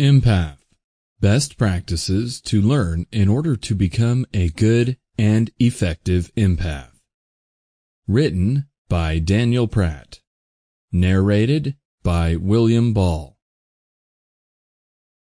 Empath Best Practices to Learn in Order to Become a Good and Effective Empath. Written by Daniel Pratt. Narrated by William Ball.